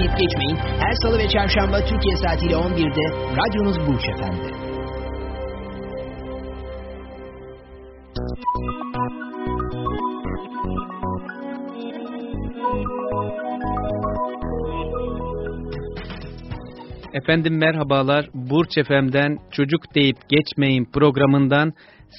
Deyip geçmeyin. Her salı ve çarşamba Türkiye saatiyle 11'de radyonuz Burç Efendi. Efendim merhabalar. Burç Efem'den Çocuk Deyip Geçmeyin programından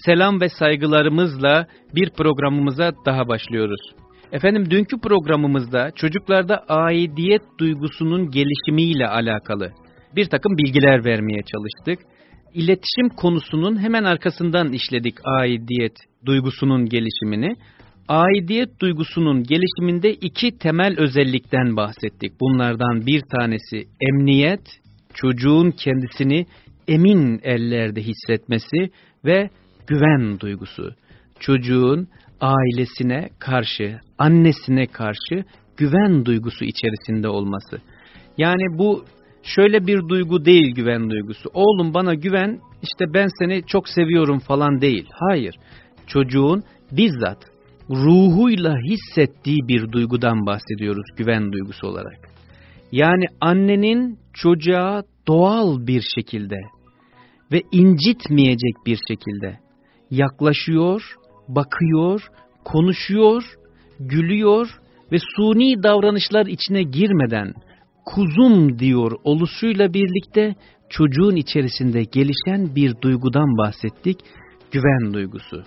selam ve saygılarımızla bir programımıza daha başlıyoruz. Efendim dünkü programımızda çocuklarda aidiyet duygusunun gelişimiyle alakalı bir takım bilgiler vermeye çalıştık. İletişim konusunun hemen arkasından işledik aidiyet duygusunun gelişimini. Aidiyet duygusunun gelişiminde iki temel özellikten bahsettik. Bunlardan bir tanesi emniyet, çocuğun kendisini emin ellerde hissetmesi ve güven duygusu. Çocuğun ailesine karşı, annesine karşı güven duygusu içerisinde olması. Yani bu şöyle bir duygu değil güven duygusu. Oğlum bana güven, işte ben seni çok seviyorum falan değil. Hayır. Çocuğun bizzat ruhuyla hissettiği bir duygudan bahsediyoruz güven duygusu olarak. Yani annenin çocuğa doğal bir şekilde ve incitmeyecek bir şekilde yaklaşıyor, bakıyor, konuşuyor, gülüyor ve suni davranışlar içine girmeden kuzum diyor oluşuyla birlikte çocuğun içerisinde gelişen bir duygudan bahsettik, güven duygusu.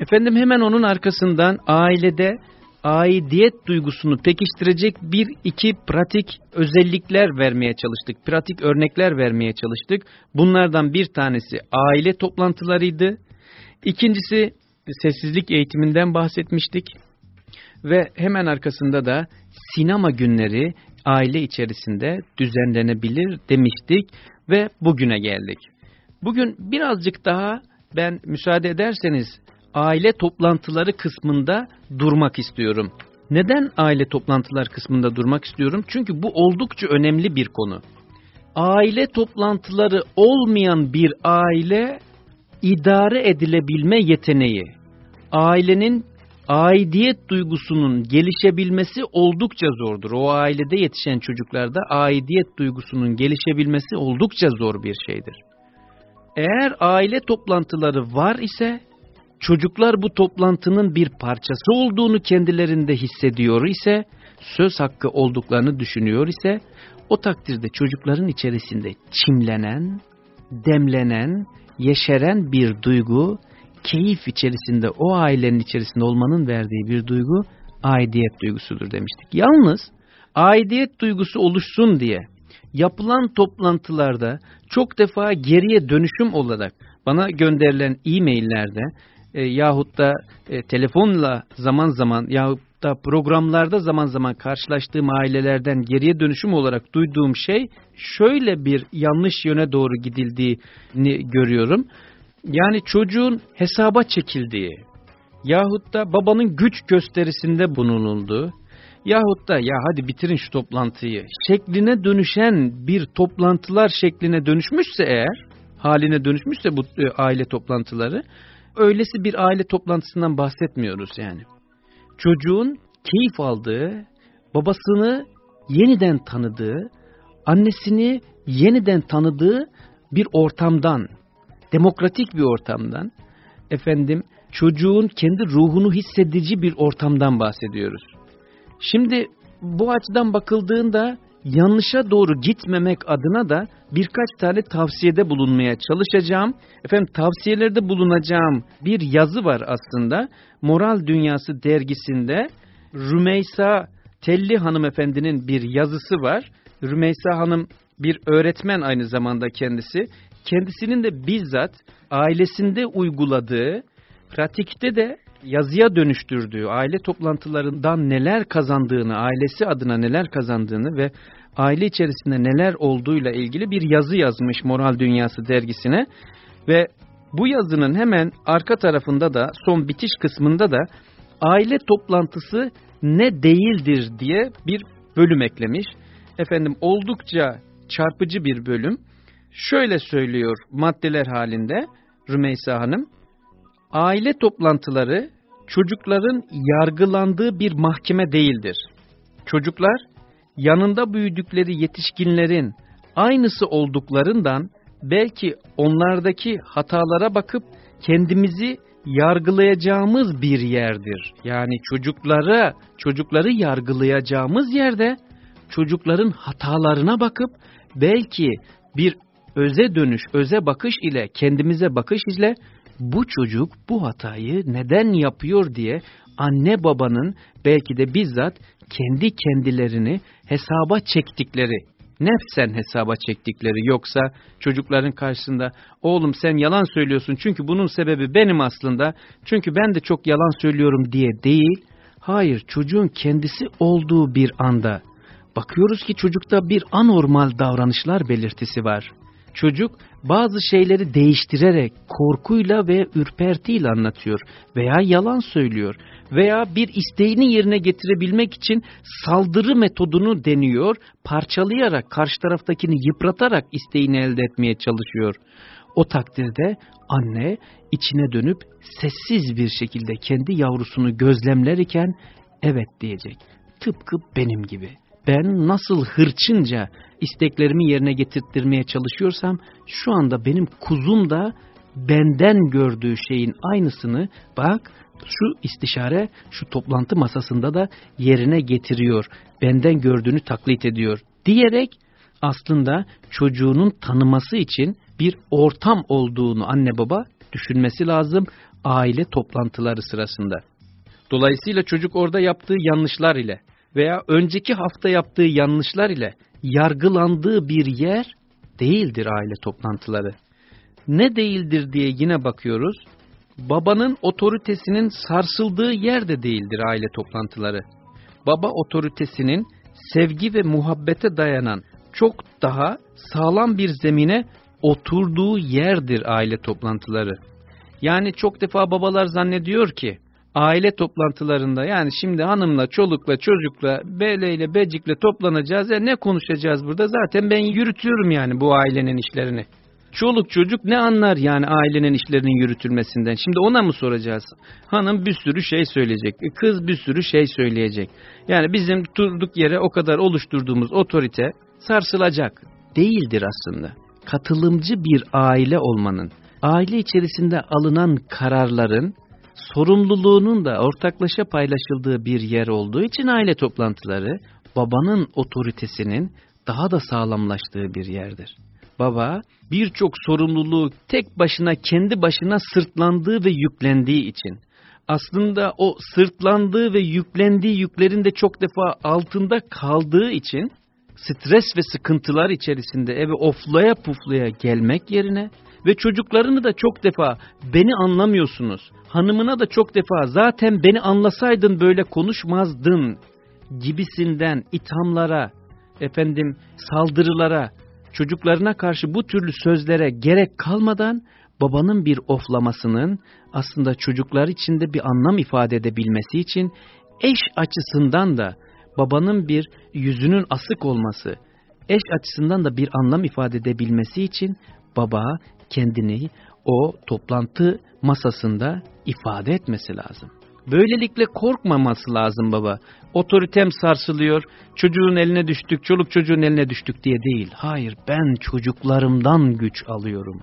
Efendim hemen onun arkasından ailede aidiyet duygusunu pekiştirecek bir iki pratik özellikler vermeye çalıştık. Pratik örnekler vermeye çalıştık. Bunlardan bir tanesi aile toplantılarıydı. İkincisi sessizlik eğitiminden bahsetmiştik. Ve hemen arkasında da sinema günleri aile içerisinde düzenlenebilir demiştik ve bugüne geldik. Bugün birazcık daha ben müsaade ederseniz aile toplantıları kısmında durmak istiyorum. Neden aile toplantılar kısmında durmak istiyorum? Çünkü bu oldukça önemli bir konu. Aile toplantıları olmayan bir aile idare edilebilme yeteneği, ailenin aidiyet duygusunun gelişebilmesi oldukça zordur. O ailede yetişen çocuklarda aidiyet duygusunun gelişebilmesi oldukça zor bir şeydir. Eğer aile toplantıları var ise çocuklar bu toplantının bir parçası olduğunu kendilerinde hissediyor ise, söz hakkı olduklarını düşünüyor ise, o takdirde çocukların içerisinde çimlenen, demlenen, yeşeren bir duygu, keyif içerisinde o ailenin içerisinde olmanın verdiği bir duygu aidiyet duygusudur demiştik. Yalnız aidiyet duygusu oluşsun diye yapılan toplantılarda çok defa geriye dönüşüm olarak bana gönderilen e-maillerde e, yahut da e, telefonla zaman zaman yahut da programlarda zaman zaman karşılaştığım ailelerden geriye dönüşüm olarak duyduğum şey şöyle bir yanlış yöne doğru gidildiğini görüyorum. Yani çocuğun hesaba çekildiği yahut da babanın güç gösterisinde bulunulduğu yahut da ya hadi bitirin şu toplantıyı şekline dönüşen bir toplantılar şekline dönüşmüşse eğer haline dönüşmüşse bu e, aile toplantıları öylesi bir aile toplantısından bahsetmiyoruz yani. Çocuğun keyif aldığı, babasını yeniden tanıdığı, annesini yeniden tanıdığı bir ortamdan, demokratik bir ortamdan, efendim çocuğun kendi ruhunu hissedici bir ortamdan bahsediyoruz. Şimdi bu açıdan bakıldığında yanlışa doğru gitmemek adına da birkaç tane tavsiyede bulunmaya çalışacağım. Efendim tavsiyelerde bulunacağım bir yazı var aslında. Moral Dünyası dergisinde Rümeysa Telli hanımefendinin bir yazısı var. Rümeysa hanım bir öğretmen aynı zamanda kendisi. Kendisinin de bizzat ailesinde uyguladığı, pratikte de yazıya dönüştürdüğü, aile toplantılarından neler kazandığını, ailesi adına neler kazandığını ve aile içerisinde neler olduğuyla ilgili bir yazı yazmış Moral Dünyası dergisine ve bu yazının hemen arka tarafında da son bitiş kısmında da aile toplantısı ne değildir diye bir bölüm eklemiş. Efendim oldukça çarpıcı bir bölüm. Şöyle söylüyor maddeler halinde Rümeysa Hanım. Aile toplantıları çocukların yargılandığı bir mahkeme değildir. Çocuklar yanında büyüdükleri yetişkinlerin aynısı olduklarından belki onlardaki hatalara bakıp kendimizi yargılayacağımız bir yerdir. Yani çocuklara, çocukları yargılayacağımız yerde çocukların hatalarına bakıp belki bir öze dönüş, öze bakış ile kendimize bakış ile bu çocuk bu hatayı neden yapıyor diye anne babanın belki de bizzat kendi kendilerini hesaba çektikleri, nefsen hesaba çektikleri. Yoksa çocukların karşısında oğlum sen yalan söylüyorsun çünkü bunun sebebi benim aslında. Çünkü ben de çok yalan söylüyorum diye değil, hayır çocuğun kendisi olduğu bir anda. Bakıyoruz ki çocukta bir anormal davranışlar belirtisi var. Çocuk bazı şeyleri değiştirerek korkuyla ve ürpertiyle anlatıyor veya yalan söylüyor veya bir isteğini yerine getirebilmek için saldırı metodunu deniyor, parçalayarak karşı taraftakini yıpratarak isteğini elde etmeye çalışıyor. O takdirde anne içine dönüp sessiz bir şekilde kendi yavrusunu gözlemler iken evet diyecek. Tıpkı benim gibi ben nasıl hırçınca isteklerimi yerine getirttirmeye çalışıyorsam şu anda benim kuzum da benden gördüğü şeyin aynısını bak şu istişare şu toplantı masasında da yerine getiriyor. Benden gördüğünü taklit ediyor diyerek aslında çocuğunun tanıması için bir ortam olduğunu anne baba düşünmesi lazım aile toplantıları sırasında. Dolayısıyla çocuk orada yaptığı yanlışlar ile veya önceki hafta yaptığı yanlışlar ile yargılandığı bir yer değildir aile toplantıları. Ne değildir diye yine bakıyoruz. Babanın otoritesinin sarsıldığı yer de değildir aile toplantıları. Baba otoritesinin sevgi ve muhabbete dayanan çok daha sağlam bir zemine oturduğu yerdir aile toplantıları. Yani çok defa babalar zannediyor ki aile toplantılarında yani şimdi hanımla, çolukla, çocukla, beleyle, becikle toplanacağız. Ya ne konuşacağız burada? Zaten ben yürütüyorum yani bu ailenin işlerini. Çoluk çocuk ne anlar yani ailenin işlerinin yürütülmesinden? Şimdi ona mı soracağız? Hanım bir sürü şey söyleyecek. Kız bir sürü şey söyleyecek. Yani bizim durduk yere o kadar oluşturduğumuz otorite sarsılacak. Değildir aslında. Katılımcı bir aile olmanın, aile içerisinde alınan kararların sorumluluğunun da ortaklaşa paylaşıldığı bir yer olduğu için aile toplantıları babanın otoritesinin daha da sağlamlaştığı bir yerdir. Baba birçok sorumluluğu tek başına kendi başına sırtlandığı ve yüklendiği için aslında o sırtlandığı ve yüklendiği yüklerin de çok defa altında kaldığı için stres ve sıkıntılar içerisinde eve oflaya puflaya gelmek yerine ve çocuklarını da çok defa beni anlamıyorsunuz. Hanımına da çok defa zaten beni anlasaydın böyle konuşmazdın gibisinden ithamlara, efendim saldırılara, çocuklarına karşı bu türlü sözlere gerek kalmadan babanın bir oflamasının aslında çocuklar içinde bir anlam ifade edebilmesi için eş açısından da babanın bir yüzünün asık olması, eş açısından da bir anlam ifade edebilmesi için baba kendini o toplantı masasında ifade etmesi lazım. Böylelikle korkmaması lazım baba. Otoritem sarsılıyor, çocuğun eline düştük, çoluk çocuğun eline düştük diye değil. Hayır, ben çocuklarımdan güç alıyorum.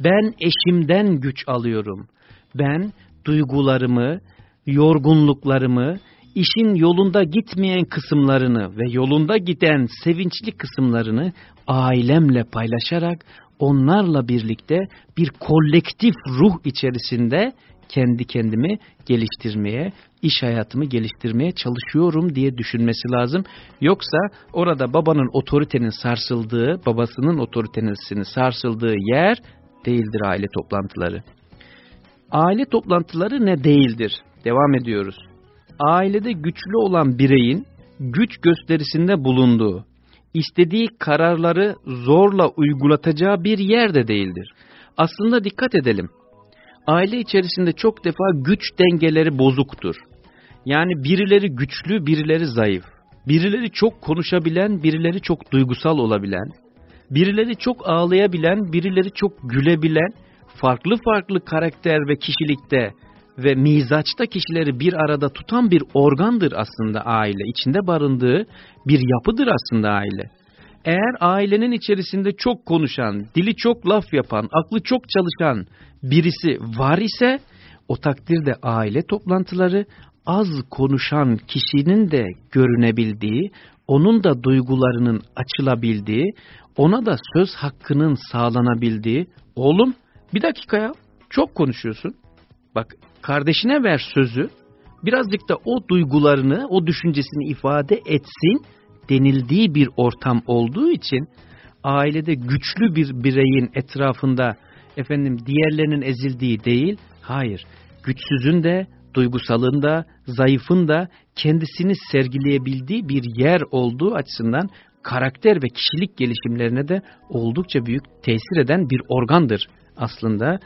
Ben eşimden güç alıyorum. Ben duygularımı, yorgunluklarımı, işin yolunda gitmeyen kısımlarını ve yolunda giden sevinçli kısımlarını ailemle paylaşarak onlarla birlikte bir kolektif ruh içerisinde kendi kendimi geliştirmeye, iş hayatımı geliştirmeye çalışıyorum diye düşünmesi lazım. Yoksa orada babanın otoritenin sarsıldığı, babasının otoritenin sarsıldığı yer değildir aile toplantıları. Aile toplantıları ne değildir? Devam ediyoruz. Ailede güçlü olan bireyin güç gösterisinde bulunduğu, istediği kararları zorla uygulatacağı bir yer de değildir. Aslında dikkat edelim. Aile içerisinde çok defa güç dengeleri bozuktur. Yani birileri güçlü, birileri zayıf. Birileri çok konuşabilen, birileri çok duygusal olabilen. Birileri çok ağlayabilen, birileri çok gülebilen, farklı farklı karakter ve kişilikte ve mizaçta kişileri bir arada tutan bir organdır aslında aile. İçinde barındığı bir yapıdır aslında aile. Eğer ailenin içerisinde çok konuşan, dili çok laf yapan, aklı çok çalışan birisi var ise o takdirde aile toplantıları az konuşan kişinin de görünebildiği, onun da duygularının açılabildiği, ona da söz hakkının sağlanabildiği, oğlum bir dakika ya çok konuşuyorsun. Bak kardeşine ver sözü. Birazcık da o duygularını, o düşüncesini ifade etsin denildiği bir ortam olduğu için ailede güçlü bir bireyin etrafında efendim diğerlerinin ezildiği değil, hayır. Güçsüzün de, duygusalın da, zayıfın da kendisini sergileyebildiği bir yer olduğu açısından karakter ve kişilik gelişimlerine de oldukça büyük tesir eden bir organdır aslında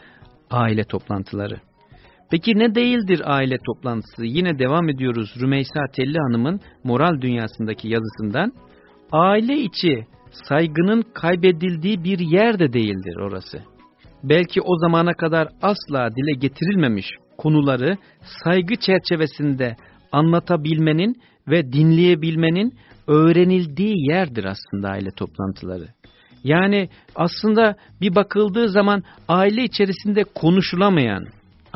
aile toplantıları. Peki ne değildir aile toplantısı? Yine devam ediyoruz Rümeysa Telli Hanım'ın moral dünyasındaki yazısından. Aile içi saygının kaybedildiği bir yer de değildir orası. Belki o zamana kadar asla dile getirilmemiş konuları saygı çerçevesinde anlatabilmenin ve dinleyebilmenin öğrenildiği yerdir aslında aile toplantıları. Yani aslında bir bakıldığı zaman aile içerisinde konuşulamayan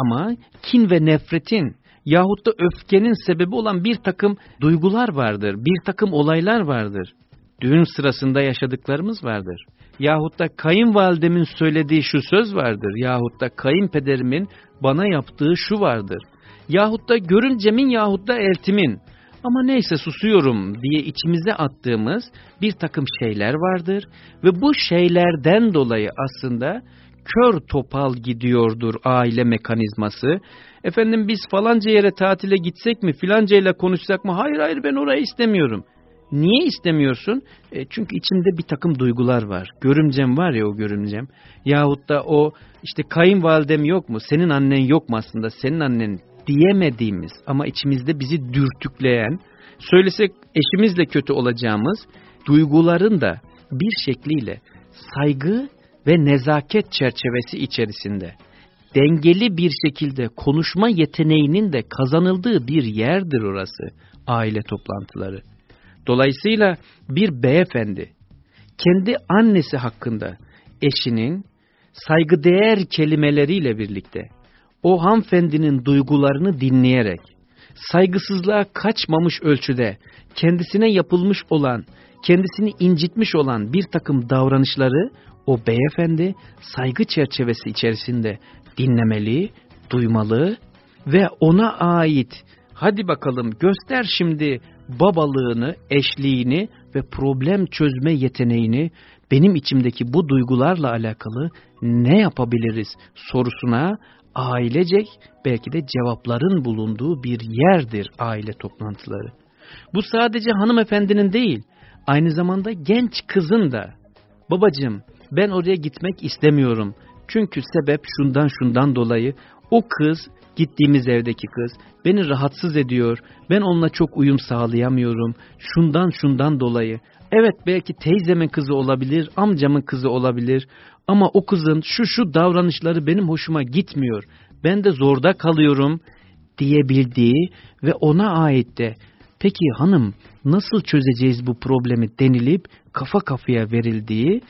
ama kin ve nefretin yahut da öfkenin sebebi olan bir takım duygular vardır, bir takım olaylar vardır. Düğün sırasında yaşadıklarımız vardır. Yahut da kayınvalidemin söylediği şu söz vardır. Yahut da kayınpederimin bana yaptığı şu vardır. Yahut da görümcemin yahut da eltimin ama neyse susuyorum diye içimize attığımız bir takım şeyler vardır. Ve bu şeylerden dolayı aslında kör topal gidiyordur aile mekanizması. Efendim biz falanca yere tatile gitsek mi filanca ile konuşsak mı? Hayır hayır ben orayı istemiyorum. Niye istemiyorsun? E, çünkü içimde bir takım duygular var. Görümcem var ya o görümcem. Yahut da o işte kayınvalidem yok mu? Senin annen yok mu aslında? Senin annen diyemediğimiz ama içimizde bizi dürtükleyen, söylesek eşimizle kötü olacağımız duyguların da bir şekliyle saygı ve nezaket çerçevesi içerisinde dengeli bir şekilde konuşma yeteneğinin de kazanıldığı bir yerdir orası aile toplantıları. Dolayısıyla bir beyefendi kendi annesi hakkında eşinin saygıdeğer kelimeleriyle birlikte o hanımefendinin duygularını dinleyerek saygısızlığa kaçmamış ölçüde kendisine yapılmış olan, kendisini incitmiş olan bir takım davranışları o beyefendi saygı çerçevesi içerisinde dinlemeli, duymalı ve ona ait hadi bakalım göster şimdi babalığını, eşliğini ve problem çözme yeteneğini benim içimdeki bu duygularla alakalı ne yapabiliriz sorusuna ailecek belki de cevapların bulunduğu bir yerdir aile toplantıları. Bu sadece hanımefendinin değil, aynı zamanda genç kızın da babacığım ben oraya gitmek istemiyorum. Çünkü sebep şundan şundan dolayı o kız gittiğimiz evdeki kız beni rahatsız ediyor. Ben onunla çok uyum sağlayamıyorum. Şundan şundan dolayı. Evet belki teyzemin kızı olabilir, amcamın kızı olabilir ama o kızın şu şu davranışları benim hoşuma gitmiyor. Ben de zorda kalıyorum diyebildiği ve ona ait de peki hanım nasıl çözeceğiz bu problemi denilip kafa kafaya verildiği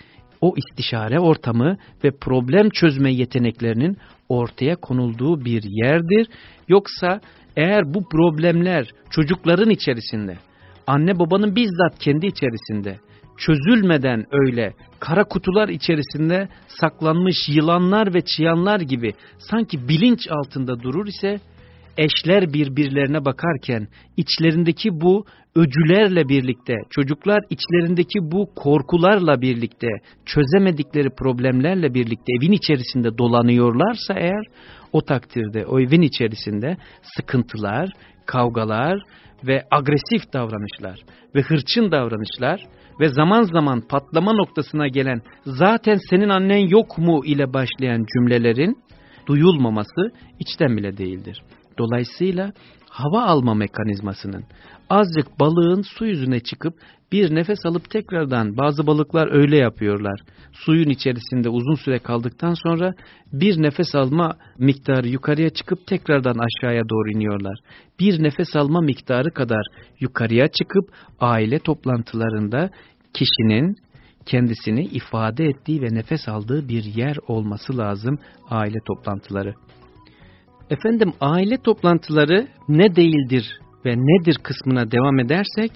o istişare ortamı ve problem çözme yeteneklerinin ortaya konulduğu bir yerdir. Yoksa eğer bu problemler çocukların içerisinde, anne babanın bizzat kendi içerisinde çözülmeden öyle kara kutular içerisinde saklanmış yılanlar ve çıyanlar gibi sanki bilinç altında durur ise eşler birbirlerine bakarken içlerindeki bu öcülerle birlikte, çocuklar içlerindeki bu korkularla birlikte, çözemedikleri problemlerle birlikte evin içerisinde dolanıyorlarsa eğer, o takdirde o evin içerisinde sıkıntılar, kavgalar ve agresif davranışlar ve hırçın davranışlar ve zaman zaman patlama noktasına gelen zaten senin annen yok mu ile başlayan cümlelerin duyulmaması içten bile değildir. Dolayısıyla hava alma mekanizmasının azıcık balığın su yüzüne çıkıp bir nefes alıp tekrardan bazı balıklar öyle yapıyorlar. Suyun içerisinde uzun süre kaldıktan sonra bir nefes alma miktarı yukarıya çıkıp tekrardan aşağıya doğru iniyorlar. Bir nefes alma miktarı kadar yukarıya çıkıp aile toplantılarında kişinin kendisini ifade ettiği ve nefes aldığı bir yer olması lazım aile toplantıları. Efendim aile toplantıları ne değildir ve nedir kısmına devam edersek,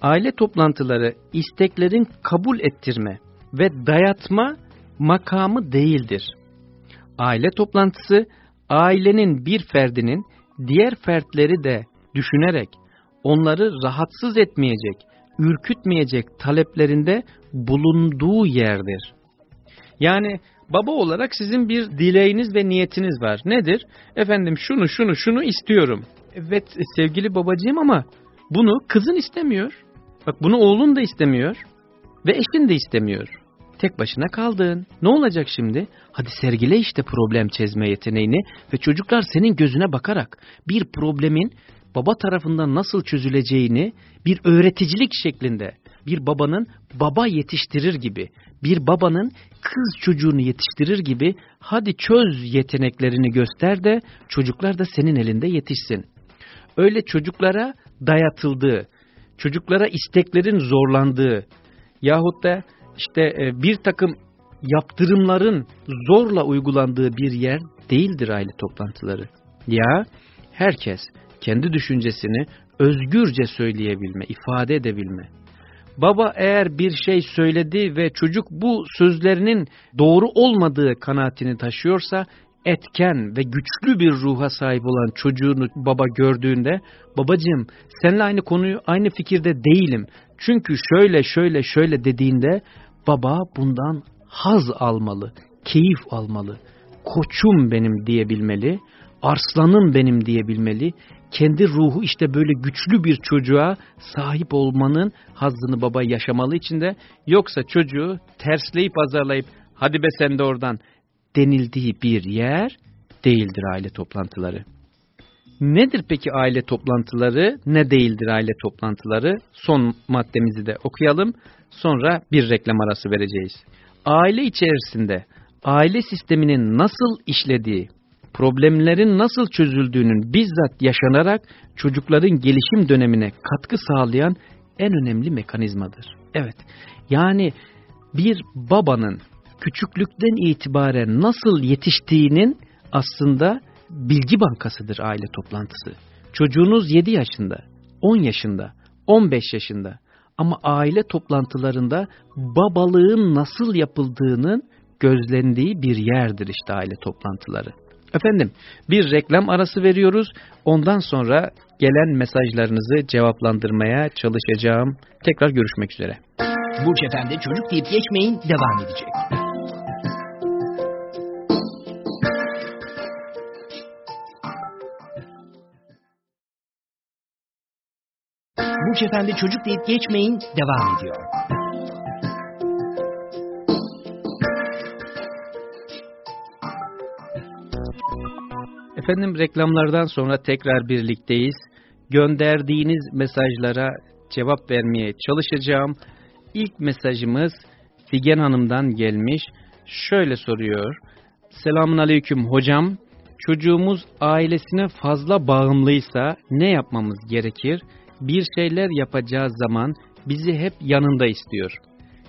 aile toplantıları isteklerin kabul ettirme ve dayatma makamı değildir. Aile toplantısı ailenin bir ferdinin diğer fertleri de düşünerek onları rahatsız etmeyecek, ürkütmeyecek taleplerinde bulunduğu yerdir. Yani baba olarak sizin bir dileğiniz ve niyetiniz var. Nedir? Efendim şunu şunu şunu istiyorum. Evet sevgili babacığım ama bunu kızın istemiyor. Bak bunu oğlun da istemiyor ve eşin de istemiyor. Tek başına kaldın. Ne olacak şimdi? Hadi sergile işte problem çözme yeteneğini ve çocuklar senin gözüne bakarak bir problemin baba tarafından nasıl çözüleceğini bir öğreticilik şeklinde bir babanın baba yetiştirir gibi, bir babanın kız çocuğunu yetiştirir gibi hadi çöz yeteneklerini göster de çocuklar da senin elinde yetişsin. Öyle çocuklara dayatıldığı, çocuklara isteklerin zorlandığı yahut da işte e, bir takım yaptırımların zorla uygulandığı bir yer değildir aile toplantıları. Ya herkes kendi düşüncesini özgürce söyleyebilme, ifade edebilme. Baba eğer bir şey söyledi ve çocuk bu sözlerinin doğru olmadığı kanaatini taşıyorsa etken ve güçlü bir ruha sahip olan çocuğunu baba gördüğünde babacığım seninle aynı konuyu aynı fikirde değilim. Çünkü şöyle şöyle şöyle dediğinde baba bundan haz almalı, keyif almalı. Koçum benim diyebilmeli, arslanım benim diyebilmeli. Kendi ruhu işte böyle güçlü bir çocuğa sahip olmanın hazzını baba yaşamalı içinde. Yoksa çocuğu tersleyip azarlayıp hadi be sen de oradan denildiği bir yer değildir aile toplantıları. Nedir peki aile toplantıları, ne değildir aile toplantıları? Son maddemizi de okuyalım, sonra bir reklam arası vereceğiz. Aile içerisinde aile sisteminin nasıl işlediği, problemlerin nasıl çözüldüğünün bizzat yaşanarak çocukların gelişim dönemine katkı sağlayan en önemli mekanizmadır. Evet, yani bir babanın küçüklükten itibaren nasıl yetiştiğinin aslında bilgi bankasıdır aile toplantısı. Çocuğunuz 7 yaşında, 10 yaşında, 15 yaşında ama aile toplantılarında babalığın nasıl yapıldığının gözlendiği bir yerdir işte aile toplantıları. Efendim bir reklam arası veriyoruz. Ondan sonra gelen mesajlarınızı cevaplandırmaya çalışacağım. Tekrar görüşmek üzere. Burç Efendi çocuk deyip geçmeyin devam edecek. Burç Efendi çocuk deyip geçmeyin devam ediyor. Efendim reklamlardan sonra tekrar birlikteyiz. Gönderdiğiniz mesajlara cevap vermeye çalışacağım. İlk mesajımız Figen Hanım'dan gelmiş. Şöyle soruyor. Selamun Aleyküm hocam. Çocuğumuz ailesine fazla bağımlıysa ne yapmamız gerekir? Bir şeyler yapacağı zaman bizi hep yanında istiyor.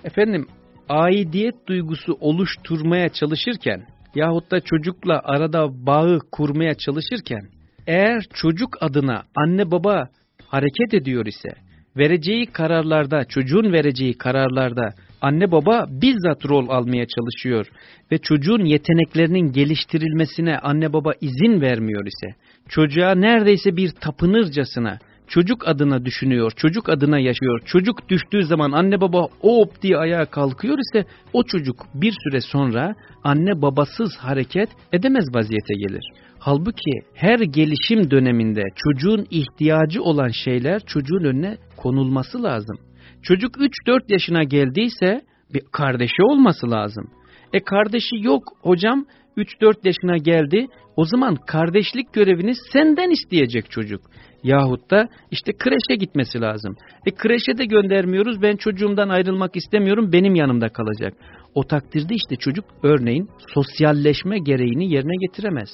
Efendim aidiyet duygusu oluşturmaya çalışırken yahut da çocukla arada bağı kurmaya çalışırken eğer çocuk adına anne baba hareket ediyor ise vereceği kararlarda, çocuğun vereceği kararlarda anne baba bizzat rol almaya çalışıyor ve çocuğun yeteneklerinin geliştirilmesine anne baba izin vermiyor ise, çocuğa neredeyse bir tapınırcasına çocuk adına düşünüyor, çocuk adına yaşıyor. Çocuk düştüğü zaman anne baba hop diye ayağa kalkıyor ise o çocuk bir süre sonra anne babasız hareket edemez vaziyete gelir. Halbuki her gelişim döneminde çocuğun ihtiyacı olan şeyler çocuğun önüne konulması lazım. Çocuk 3-4 yaşına geldiyse bir kardeşi olması lazım. E kardeşi yok hocam 3-4 yaşına geldi o zaman kardeşlik görevini senden isteyecek çocuk. Yahut da işte kreşe gitmesi lazım. E kreşe de göndermiyoruz ben çocuğumdan ayrılmak istemiyorum benim yanımda kalacak. O takdirde işte çocuk örneğin sosyalleşme gereğini yerine getiremez.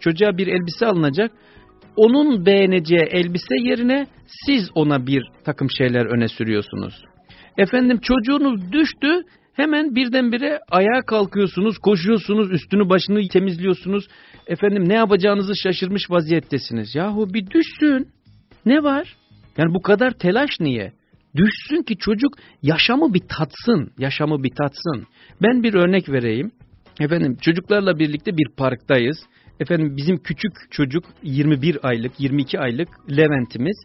Çocuğa bir elbise alınacak onun beğeneceği elbise yerine siz ona bir takım şeyler öne sürüyorsunuz. Efendim çocuğunuz düştü hemen birdenbire ayağa kalkıyorsunuz, koşuyorsunuz, üstünü başını temizliyorsunuz. Efendim ne yapacağınızı şaşırmış vaziyettesiniz. Yahu bir düşsün. Ne var? Yani bu kadar telaş niye? Düşsün ki çocuk yaşamı bir tatsın, yaşamı bir tatsın. Ben bir örnek vereyim. Efendim çocuklarla birlikte bir parktayız. Efendim bizim küçük çocuk 21 aylık, 22 aylık Levent'imiz.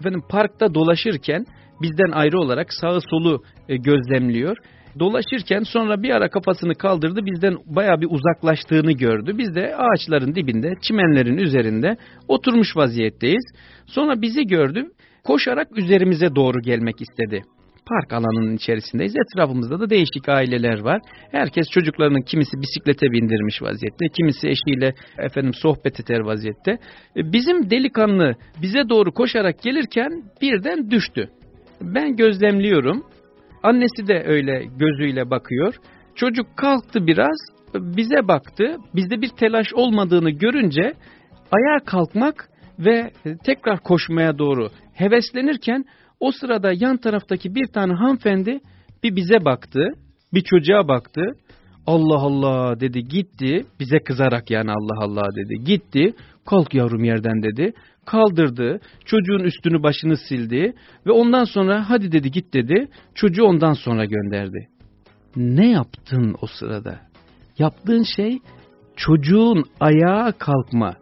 Efendim parkta dolaşırken bizden ayrı olarak sağı solu e, gözlemliyor. Dolaşırken sonra bir ara kafasını kaldırdı bizden baya bir uzaklaştığını gördü. Biz de ağaçların dibinde çimenlerin üzerinde oturmuş vaziyetteyiz. Sonra bizi gördü koşarak üzerimize doğru gelmek istedi. Park alanının içerisindeyiz. Etrafımızda da değişik aileler var. Herkes çocuklarının kimisi bisiklete bindirmiş vaziyette, kimisi eşiyle efendim sohbet eder vaziyette. E, bizim delikanlı bize doğru koşarak gelirken birden düştü. Ben gözlemliyorum. Annesi de öyle gözüyle bakıyor. Çocuk kalktı biraz, bize baktı. Bizde bir telaş olmadığını görünce ayağa kalkmak ve tekrar koşmaya doğru heveslenirken o sırada yan taraftaki bir tane hanımefendi bir bize baktı, bir çocuğa baktı. Allah Allah dedi gitti, bize kızarak yani Allah Allah dedi. Gitti, kalk yavrum yerden dedi. Kaldırdı, çocuğun üstünü başını sildi ve ondan sonra hadi dedi git dedi. Çocuğu ondan sonra gönderdi. Ne yaptın o sırada? Yaptığın şey çocuğun ayağa kalkma,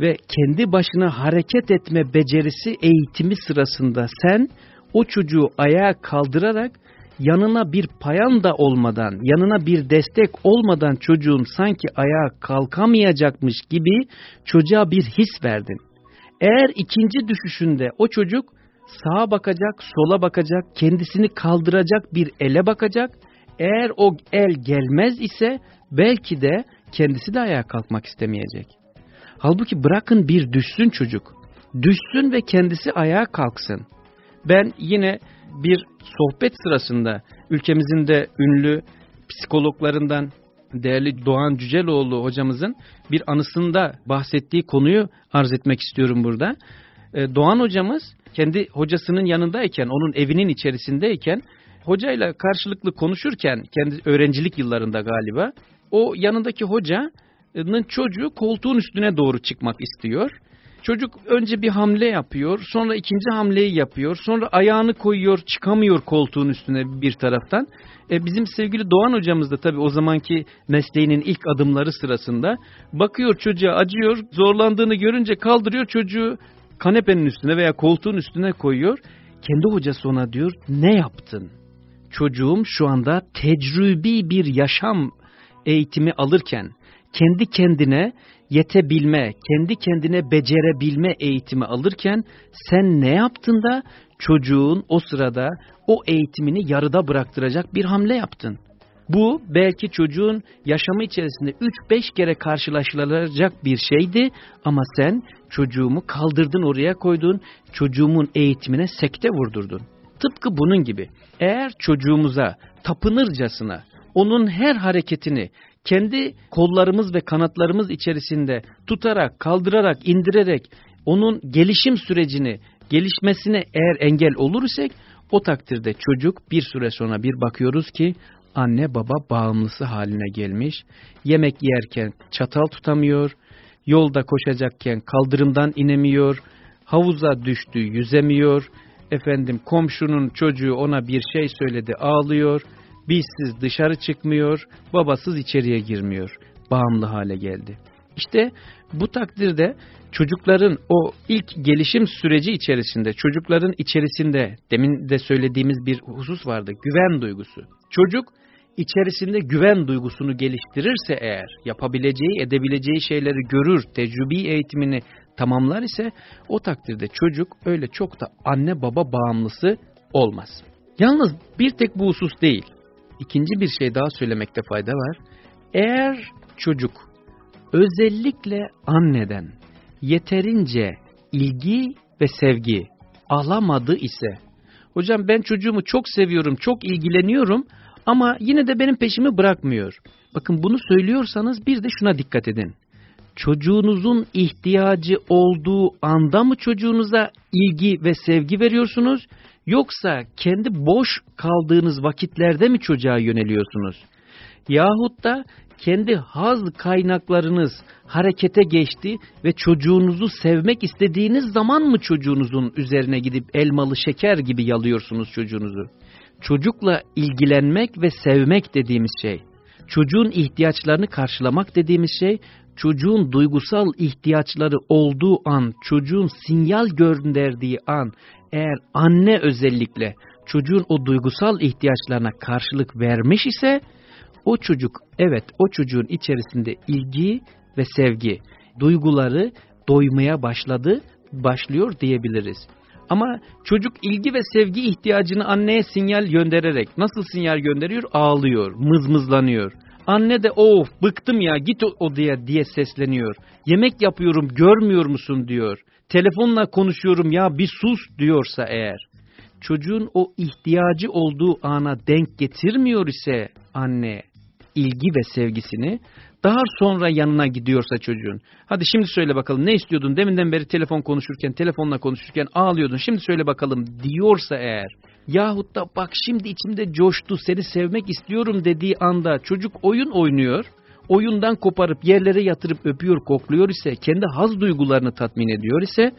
ve kendi başına hareket etme becerisi eğitimi sırasında sen o çocuğu ayağa kaldırarak yanına bir payan da olmadan, yanına bir destek olmadan çocuğun sanki ayağa kalkamayacakmış gibi çocuğa bir his verdin. Eğer ikinci düşüşünde o çocuk sağa bakacak, sola bakacak, kendisini kaldıracak bir ele bakacak. Eğer o el gelmez ise belki de kendisi de ayağa kalkmak istemeyecek. Halbuki bırakın bir düşsün çocuk. Düşsün ve kendisi ayağa kalksın. Ben yine bir sohbet sırasında ülkemizin de ünlü psikologlarından değerli Doğan Cüceloğlu hocamızın bir anısında bahsettiği konuyu arz etmek istiyorum burada. Ee, Doğan hocamız kendi hocasının yanındayken, onun evinin içerisindeyken hocayla karşılıklı konuşurken kendi öğrencilik yıllarında galiba o yanındaki hoca çocuğu koltuğun üstüne doğru çıkmak istiyor. Çocuk önce bir hamle yapıyor, sonra ikinci hamleyi yapıyor, sonra ayağını koyuyor, çıkamıyor koltuğun üstüne bir taraftan. E, bizim sevgili Doğan hocamız da tabii o zamanki mesleğinin ilk adımları sırasında bakıyor çocuğa acıyor, zorlandığını görünce kaldırıyor çocuğu kanepenin üstüne veya koltuğun üstüne koyuyor. Kendi hocası ona diyor ne yaptın? Çocuğum şu anda tecrübi bir yaşam eğitimi alırken kendi kendine yetebilme, kendi kendine becerebilme eğitimi alırken sen ne yaptın da çocuğun o sırada o eğitimini yarıda bıraktıracak bir hamle yaptın. Bu belki çocuğun yaşamı içerisinde 3-5 kere karşılaşılacak bir şeydi ama sen çocuğumu kaldırdın oraya koydun, çocuğumun eğitimine sekte vurdurdun. Tıpkı bunun gibi eğer çocuğumuza tapınırcasına onun her hareketini kendi kollarımız ve kanatlarımız içerisinde tutarak, kaldırarak, indirerek onun gelişim sürecini, gelişmesine eğer engel olur isek o takdirde çocuk bir süre sonra bir bakıyoruz ki anne baba bağımlısı haline gelmiş. Yemek yerken çatal tutamıyor, yolda koşacakken kaldırımdan inemiyor, havuza düştü yüzemiyor, efendim komşunun çocuğu ona bir şey söyledi ağlıyor, Bizsiz dışarı çıkmıyor, babasız içeriye girmiyor. Bağımlı hale geldi. İşte bu takdirde çocukların o ilk gelişim süreci içerisinde, çocukların içerisinde demin de söylediğimiz bir husus vardı. Güven duygusu. Çocuk içerisinde güven duygusunu geliştirirse eğer, yapabileceği, edebileceği şeyleri görür, tecrübi eğitimini tamamlar ise o takdirde çocuk öyle çok da anne baba bağımlısı olmaz. Yalnız bir tek bu husus değil. İkinci bir şey daha söylemekte fayda var. Eğer çocuk özellikle anneden yeterince ilgi ve sevgi alamadı ise, hocam ben çocuğumu çok seviyorum, çok ilgileniyorum ama yine de benim peşimi bırakmıyor. Bakın bunu söylüyorsanız bir de şuna dikkat edin. Çocuğunuzun ihtiyacı olduğu anda mı çocuğunuza ilgi ve sevgi veriyorsunuz? Yoksa kendi boş kaldığınız vakitlerde mi çocuğa yöneliyorsunuz? Yahut da kendi haz kaynaklarınız harekete geçti ve çocuğunuzu sevmek istediğiniz zaman mı çocuğunuzun üzerine gidip elmalı şeker gibi yalıyorsunuz çocuğunuzu? Çocukla ilgilenmek ve sevmek dediğimiz şey, çocuğun ihtiyaçlarını karşılamak dediğimiz şey, çocuğun duygusal ihtiyaçları olduğu an, çocuğun sinyal gönderdiği an, eğer anne özellikle çocuğun o duygusal ihtiyaçlarına karşılık vermiş ise, o çocuk evet o çocuğun içerisinde ilgi ve sevgi, duyguları doymaya başladı, başlıyor diyebiliriz. Ama çocuk ilgi ve sevgi ihtiyacını anneye sinyal göndererek nasıl sinyal gönderiyor? Ağlıyor, mızmızlanıyor. Anne de of bıktım ya git odaya diye sesleniyor. Yemek yapıyorum görmüyor musun diyor. Telefonla konuşuyorum ya bir sus diyorsa eğer. Çocuğun o ihtiyacı olduğu ana denk getirmiyor ise anne ilgi ve sevgisini daha sonra yanına gidiyorsa çocuğun. Hadi şimdi söyle bakalım ne istiyordun? Deminden beri telefon konuşurken, telefonla konuşurken ağlıyordun. Şimdi söyle bakalım diyorsa eğer. Yahut da bak şimdi içimde coştu seni sevmek istiyorum dediği anda çocuk oyun oynuyor. Oyundan koparıp yerlere yatırıp öpüyor, kokluyor ise, kendi haz duygularını tatmin ediyor ise,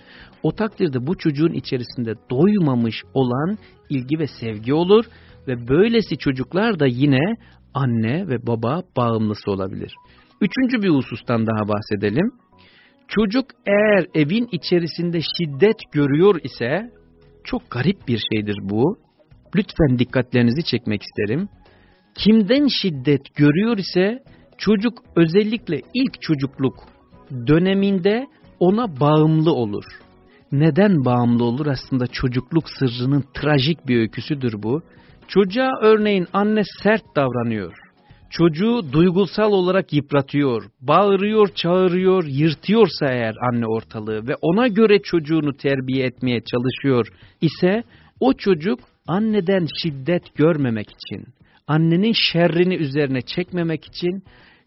o takdirde bu çocuğun içerisinde doymamış olan ilgi ve sevgi olur ve böylesi çocuklar da yine anne ve baba bağımlısı olabilir. Üçüncü bir husustan daha bahsedelim. Çocuk eğer evin içerisinde şiddet görüyor ise çok garip bir şeydir bu. Lütfen dikkatlerinizi çekmek isterim. Kimden şiddet görüyor ise çocuk özellikle ilk çocukluk döneminde ona bağımlı olur. Neden bağımlı olur? Aslında çocukluk sırrının trajik bir öyküsüdür bu. Çocuğa örneğin anne sert davranıyor. Çocuğu duygusal olarak yıpratıyor, bağırıyor, çağırıyor, yırtıyorsa eğer anne ortalığı ve ona göre çocuğunu terbiye etmeye çalışıyor ise o çocuk anneden şiddet görmemek için, annenin şerrini üzerine çekmemek için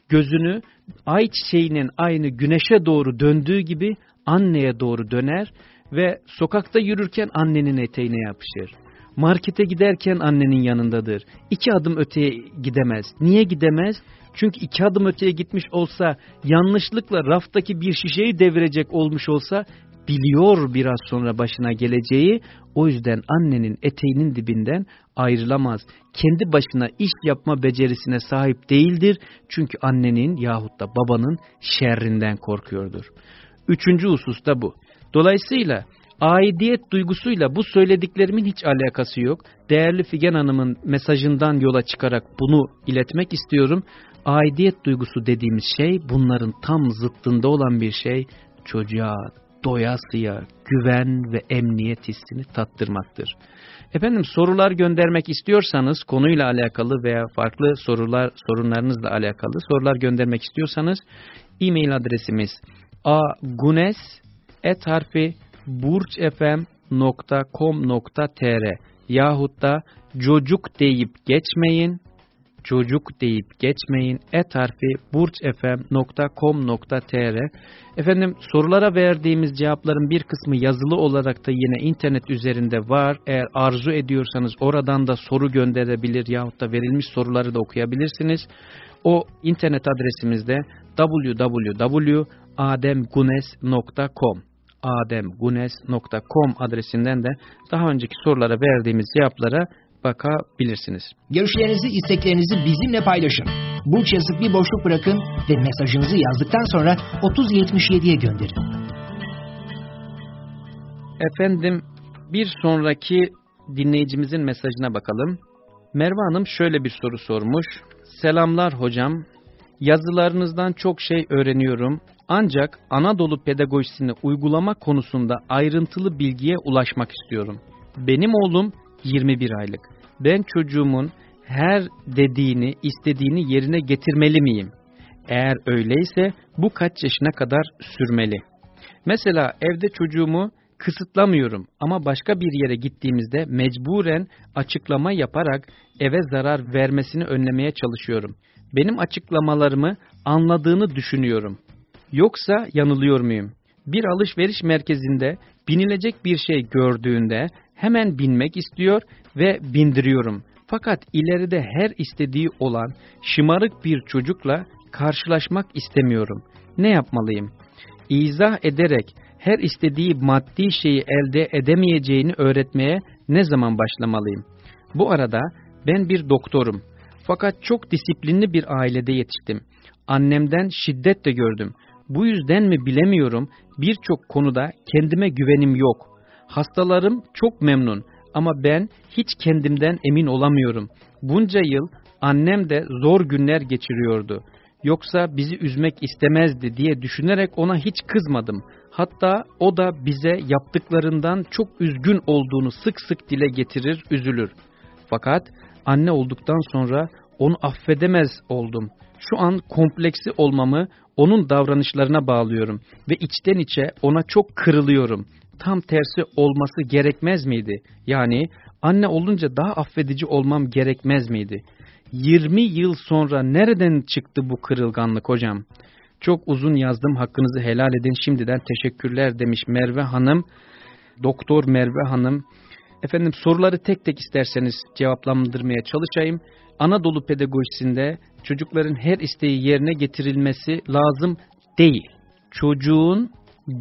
gözünü ay çiçeğinin aynı güneşe doğru döndüğü gibi anneye doğru döner ve sokakta yürürken annenin eteğine yapışır. Markete giderken annenin yanındadır. İki adım öteye gidemez. Niye gidemez? Çünkü iki adım öteye gitmiş olsa, yanlışlıkla raftaki bir şişeyi devirecek olmuş olsa, biliyor biraz sonra başına geleceği, o yüzden annenin eteğinin dibinden ayrılamaz. Kendi başına iş yapma becerisine sahip değildir, çünkü annenin yahut da babanın şerrinden korkuyordur. Üçüncü husus da bu. Dolayısıyla aidiyet duygusuyla bu söylediklerimin hiç alakası yok. Değerli Figen Hanım'ın mesajından yola çıkarak bunu iletmek istiyorum. Aidiyet duygusu dediğimiz şey bunların tam zıttında olan bir şey. Çocuğa doyasıya güven ve emniyet hissini tattırmaktır. Efendim sorular göndermek istiyorsanız konuyla alakalı veya farklı sorular sorunlarınızla alakalı sorular göndermek istiyorsanız e-mail adresimiz agunes et harfi burcfm.com.tr yahut da çocuk deyip geçmeyin çocuk deyip geçmeyin et harfi burcfm.com.tr Efendim sorulara verdiğimiz cevapların bir kısmı yazılı olarak da yine internet üzerinde var. Eğer arzu ediyorsanız oradan da soru gönderebilir yahut da verilmiş soruları da okuyabilirsiniz. O internet adresimizde www.ademgunes.com ademgunes.com adresinden de daha önceki sorulara verdiğimiz cevaplara bakabilirsiniz. Görüşlerinizi, isteklerinizi bizimle paylaşın. Burç yazıp bir boşluk bırakın ve mesajınızı yazdıktan sonra 3077'ye gönderin. Efendim bir sonraki dinleyicimizin mesajına bakalım. Merve Hanım şöyle bir soru sormuş. Selamlar hocam. Yazılarınızdan çok şey öğreniyorum. Ancak Anadolu pedagojisini uygulama konusunda ayrıntılı bilgiye ulaşmak istiyorum. Benim oğlum 21 aylık. Ben çocuğumun her dediğini, istediğini yerine getirmeli miyim? Eğer öyleyse bu kaç yaşına kadar sürmeli? Mesela evde çocuğumu kısıtlamıyorum ama başka bir yere gittiğimizde mecburen açıklama yaparak eve zarar vermesini önlemeye çalışıyorum. Benim açıklamalarımı anladığını düşünüyorum. Yoksa yanılıyor muyum? Bir alışveriş merkezinde binilecek bir şey gördüğünde hemen binmek istiyor ve bindiriyorum. Fakat ileride her istediği olan şımarık bir çocukla karşılaşmak istemiyorum. Ne yapmalıyım? İzah ederek her istediği maddi şeyi elde edemeyeceğini öğretmeye ne zaman başlamalıyım? Bu arada ben bir doktorum. Fakat çok disiplinli bir ailede yetiştim. Annemden şiddet de gördüm. Bu yüzden mi bilemiyorum birçok konuda kendime güvenim yok. Hastalarım çok memnun ama ben hiç kendimden emin olamıyorum. Bunca yıl annem de zor günler geçiriyordu. Yoksa bizi üzmek istemezdi diye düşünerek ona hiç kızmadım. Hatta o da bize yaptıklarından çok üzgün olduğunu sık sık dile getirir, üzülür. Fakat anne olduktan sonra onu affedemez oldum. Şu an kompleksi olmamı onun davranışlarına bağlıyorum ve içten içe ona çok kırılıyorum. Tam tersi olması gerekmez miydi? Yani anne olunca daha affedici olmam gerekmez miydi? 20 yıl sonra nereden çıktı bu kırılganlık hocam? Çok uzun yazdım hakkınızı helal edin şimdiden teşekkürler demiş Merve Hanım. Doktor Merve Hanım. Efendim soruları tek tek isterseniz cevaplandırmaya çalışayım. Anadolu pedagojisinde çocukların her isteği yerine getirilmesi lazım değil. Çocuğun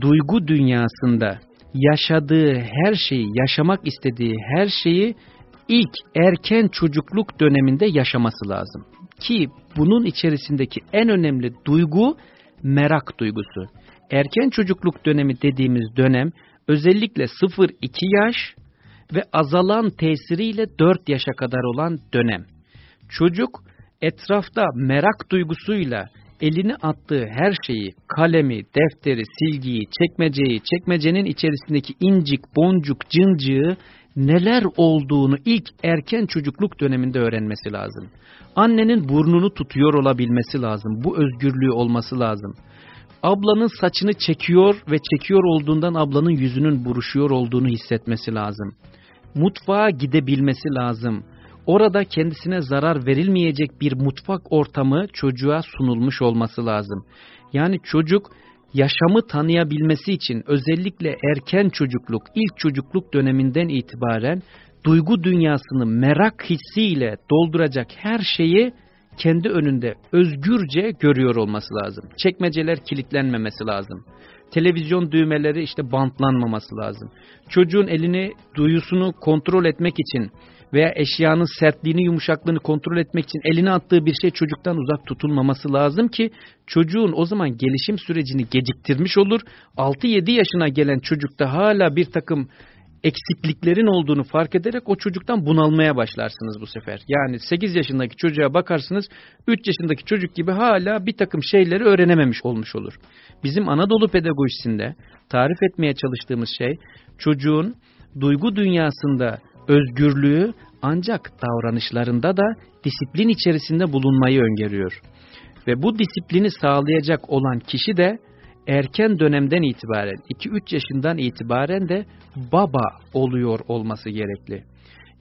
duygu dünyasında yaşadığı her şeyi, yaşamak istediği her şeyi ilk erken çocukluk döneminde yaşaması lazım. Ki bunun içerisindeki en önemli duygu merak duygusu. Erken çocukluk dönemi dediğimiz dönem özellikle 0-2 yaş ve azalan tesiriyle 4 yaşa kadar olan dönem. Çocuk etrafta merak duygusuyla elini attığı her şeyi, kalemi, defteri, silgiyi, çekmeceyi, çekmecenin içerisindeki incik, boncuk, cıncığı neler olduğunu ilk erken çocukluk döneminde öğrenmesi lazım. Annenin burnunu tutuyor olabilmesi lazım. Bu özgürlüğü olması lazım. Ablanın saçını çekiyor ve çekiyor olduğundan ablanın yüzünün buruşuyor olduğunu hissetmesi lazım. Mutfağa gidebilmesi lazım. Orada kendisine zarar verilmeyecek bir mutfak ortamı çocuğa sunulmuş olması lazım. Yani çocuk yaşamı tanıyabilmesi için özellikle erken çocukluk, ilk çocukluk döneminden itibaren duygu dünyasını merak hissiyle dolduracak her şeyi kendi önünde özgürce görüyor olması lazım. Çekmeceler kilitlenmemesi lazım. Televizyon düğmeleri işte bantlanmaması lazım. Çocuğun elini, duyusunu kontrol etmek için veya eşyanın sertliğini, yumuşaklığını kontrol etmek için eline attığı bir şey çocuktan uzak tutulmaması lazım ki çocuğun o zaman gelişim sürecini geciktirmiş olur. 6-7 yaşına gelen çocukta hala bir takım eksikliklerin olduğunu fark ederek o çocuktan bunalmaya başlarsınız bu sefer. Yani 8 yaşındaki çocuğa bakarsınız 3 yaşındaki çocuk gibi hala bir takım şeyleri öğrenememiş olmuş olur. Bizim Anadolu pedagojisinde tarif etmeye çalıştığımız şey çocuğun duygu dünyasında özgürlüğü ancak davranışlarında da disiplin içerisinde bulunmayı öngörüyor. Ve bu disiplini sağlayacak olan kişi de erken dönemden itibaren 2-3 yaşından itibaren de baba oluyor olması gerekli.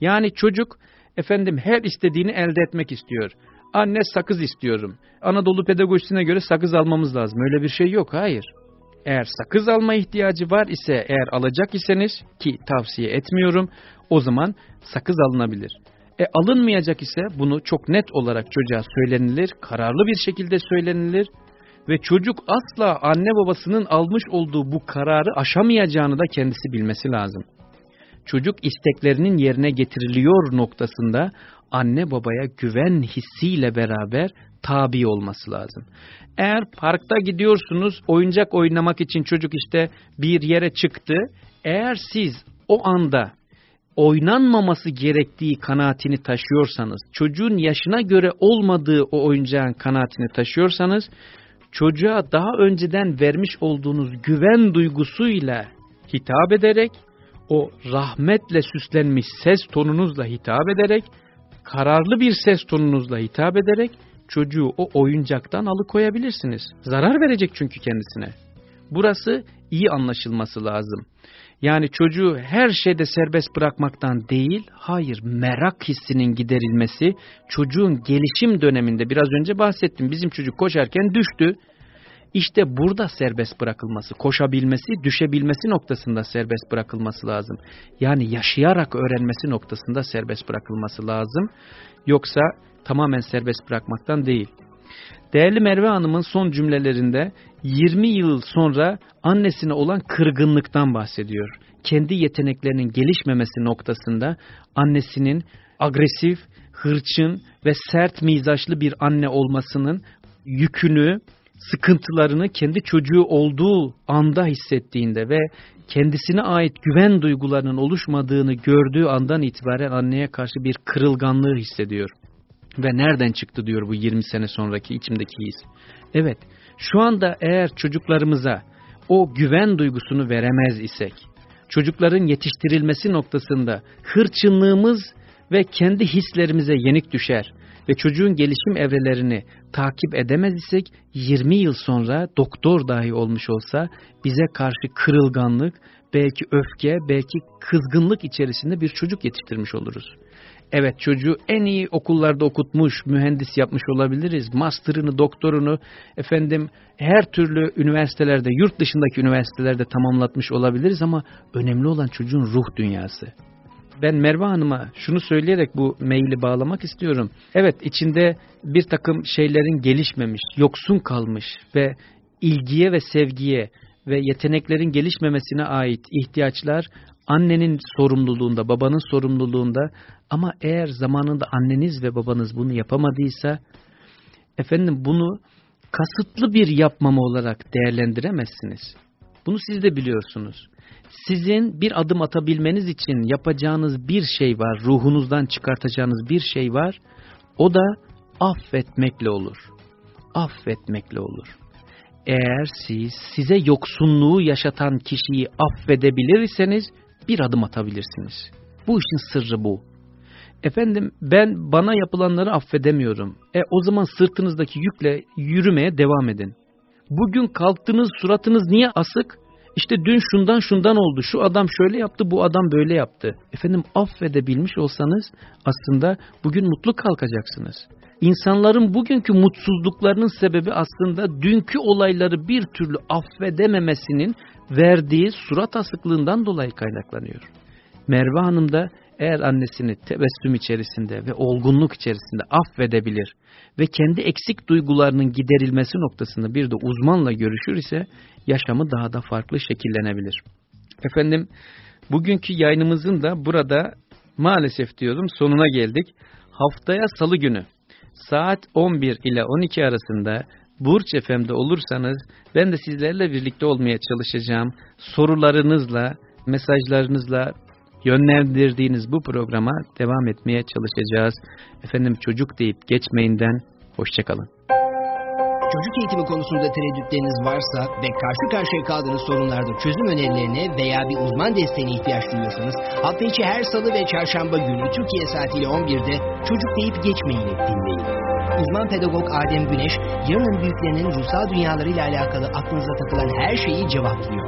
Yani çocuk efendim her istediğini elde etmek istiyor. Anne sakız istiyorum. Anadolu pedagojisine göre sakız almamız lazım. Öyle bir şey yok. Hayır. Eğer sakız alma ihtiyacı var ise eğer alacak iseniz ki tavsiye etmiyorum o zaman sakız alınabilir. E alınmayacak ise bunu çok net olarak çocuğa söylenilir, kararlı bir şekilde söylenilir ve çocuk asla anne babasının almış olduğu bu kararı aşamayacağını da kendisi bilmesi lazım. çocuk isteklerinin yerine getiriliyor noktasında anne babaya güven hissiyle beraber tabi olması lazım. Eğer parkta gidiyorsunuz oyuncak oynamak için çocuk işte bir yere çıktı. Eğer siz o anda oynanmaması gerektiği kanaatini taşıyorsanız, çocuğun yaşına göre olmadığı o oyuncağın kanaatini taşıyorsanız, çocuğa daha önceden vermiş olduğunuz güven duygusuyla hitap ederek, o rahmetle süslenmiş ses tonunuzla hitap ederek, kararlı bir ses tonunuzla hitap ederek, çocuğu o oyuncaktan alıkoyabilirsiniz. Zarar verecek çünkü kendisine. Burası iyi anlaşılması lazım. Yani çocuğu her şeyde serbest bırakmaktan değil, hayır merak hissinin giderilmesi, çocuğun gelişim döneminde biraz önce bahsettim. Bizim çocuk koşarken düştü. İşte burada serbest bırakılması, koşabilmesi, düşebilmesi noktasında serbest bırakılması lazım. Yani yaşayarak öğrenmesi noktasında serbest bırakılması lazım. Yoksa tamamen serbest bırakmaktan değil. Değerli Merve Hanım'ın son cümlelerinde 20 yıl sonra annesine olan kırgınlıktan bahsediyor. Kendi yeteneklerinin gelişmemesi noktasında annesinin agresif, hırçın ve sert mizaçlı bir anne olmasının yükünü, sıkıntılarını kendi çocuğu olduğu anda hissettiğinde ve kendisine ait güven duygularının oluşmadığını gördüğü andan itibaren anneye karşı bir kırılganlığı hissediyor. Ve nereden çıktı diyor bu 20 sene sonraki içimdeki his. Evet, şu anda eğer çocuklarımıza o güven duygusunu veremez isek, çocukların yetiştirilmesi noktasında hırçınlığımız ve kendi hislerimize yenik düşer ve çocuğun gelişim evrelerini takip edemez isek 20 yıl sonra doktor dahi olmuş olsa bize karşı kırılganlık, belki öfke, belki kızgınlık içerisinde bir çocuk yetiştirmiş oluruz. Evet çocuğu en iyi okullarda okutmuş, mühendis yapmış olabiliriz. Master'ını, doktorunu efendim her türlü üniversitelerde, yurt dışındaki üniversitelerde tamamlatmış olabiliriz ama önemli olan çocuğun ruh dünyası. Ben Merve Hanım'a şunu söyleyerek bu maili bağlamak istiyorum. Evet içinde bir takım şeylerin gelişmemiş, yoksun kalmış ve ilgiye ve sevgiye ve yeteneklerin gelişmemesine ait ihtiyaçlar annenin sorumluluğunda, babanın sorumluluğunda ama eğer zamanında anneniz ve babanız bunu yapamadıysa efendim bunu kasıtlı bir yapmama olarak değerlendiremezsiniz. Bunu siz de biliyorsunuz. Sizin bir adım atabilmeniz için yapacağınız bir şey var, ruhunuzdan çıkartacağınız bir şey var. O da affetmekle olur. Affetmekle olur. Eğer siz size yoksunluğu yaşatan kişiyi affedebilirseniz bir adım atabilirsiniz. Bu işin sırrı bu. Efendim ben bana yapılanları affedemiyorum. E o zaman sırtınızdaki yükle yürümeye devam edin. Bugün kalktınız suratınız niye asık? İşte dün şundan şundan oldu. Şu adam şöyle yaptı, bu adam böyle yaptı. Efendim affedebilmiş olsanız aslında bugün mutlu kalkacaksınız. İnsanların bugünkü mutsuzluklarının sebebi aslında dünkü olayları bir türlü affedememesinin verdiği surat asıklığından dolayı kaynaklanıyor. Merve Hanım da eğer annesini tebessüm içerisinde ve olgunluk içerisinde affedebilir ve kendi eksik duygularının giderilmesi noktasında bir de uzmanla görüşür ise yaşamı daha da farklı şekillenebilir. Efendim bugünkü yayınımızın da burada maalesef diyorum sonuna geldik. Haftaya salı günü saat 11 ile 12 arasında Burç FM'de olursanız ben de sizlerle birlikte olmaya çalışacağım. Sorularınızla, mesajlarınızla yönlendirdiğiniz bu programa devam etmeye çalışacağız. Efendim çocuk deyip geçmeyinden hoşçakalın. Çocuk eğitimi konusunda tereddütleriniz varsa ve karşı karşıya kaldığınız sorunlarda çözüm önerilerine veya bir uzman desteğine ihtiyaç duyuyorsanız hafta içi her salı ve çarşamba günü Türkiye saatiyle 11'de çocuk deyip geçmeyin dinleyin. Uzman pedagog Adem Güneş, yarının büyüklerinin ruhsal dünyalarıyla alakalı aklınıza takılan her şeyi cevaplıyor.